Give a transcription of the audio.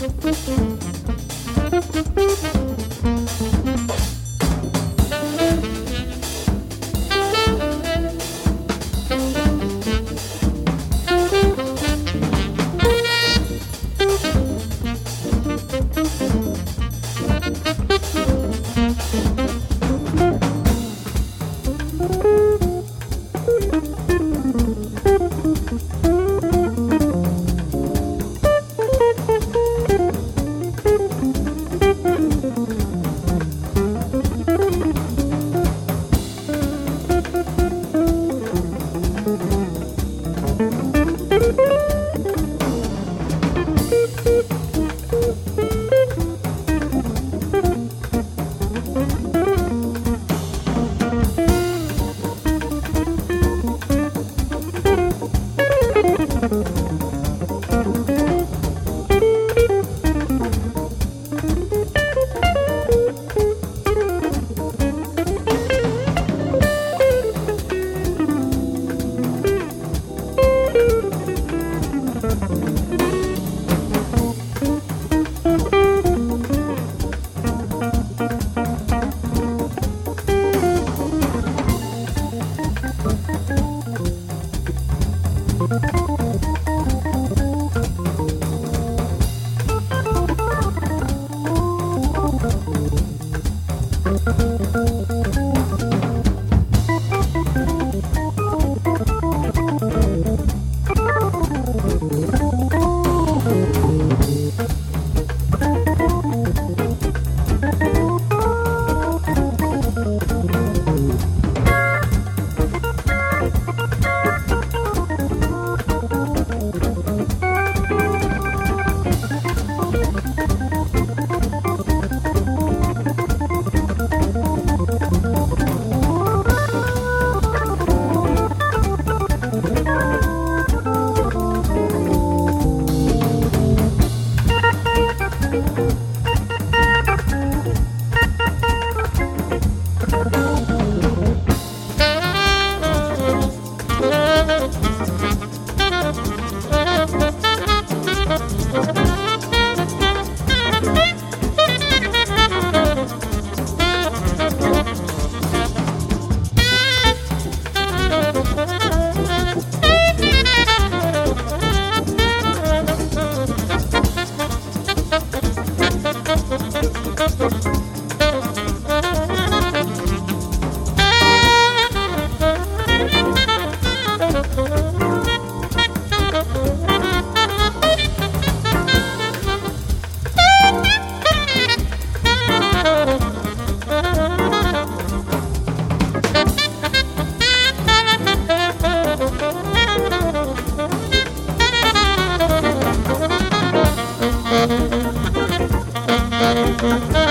Música Mm-hmm.